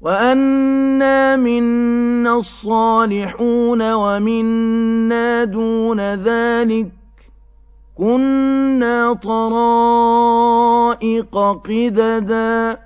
وَأَنَّا مِنَّا الصَّالِحُونَ وَمِنَّا دُونَ ذَٰلِكَ ۖ كُنَّا طَرَائِقَ قِدَدًا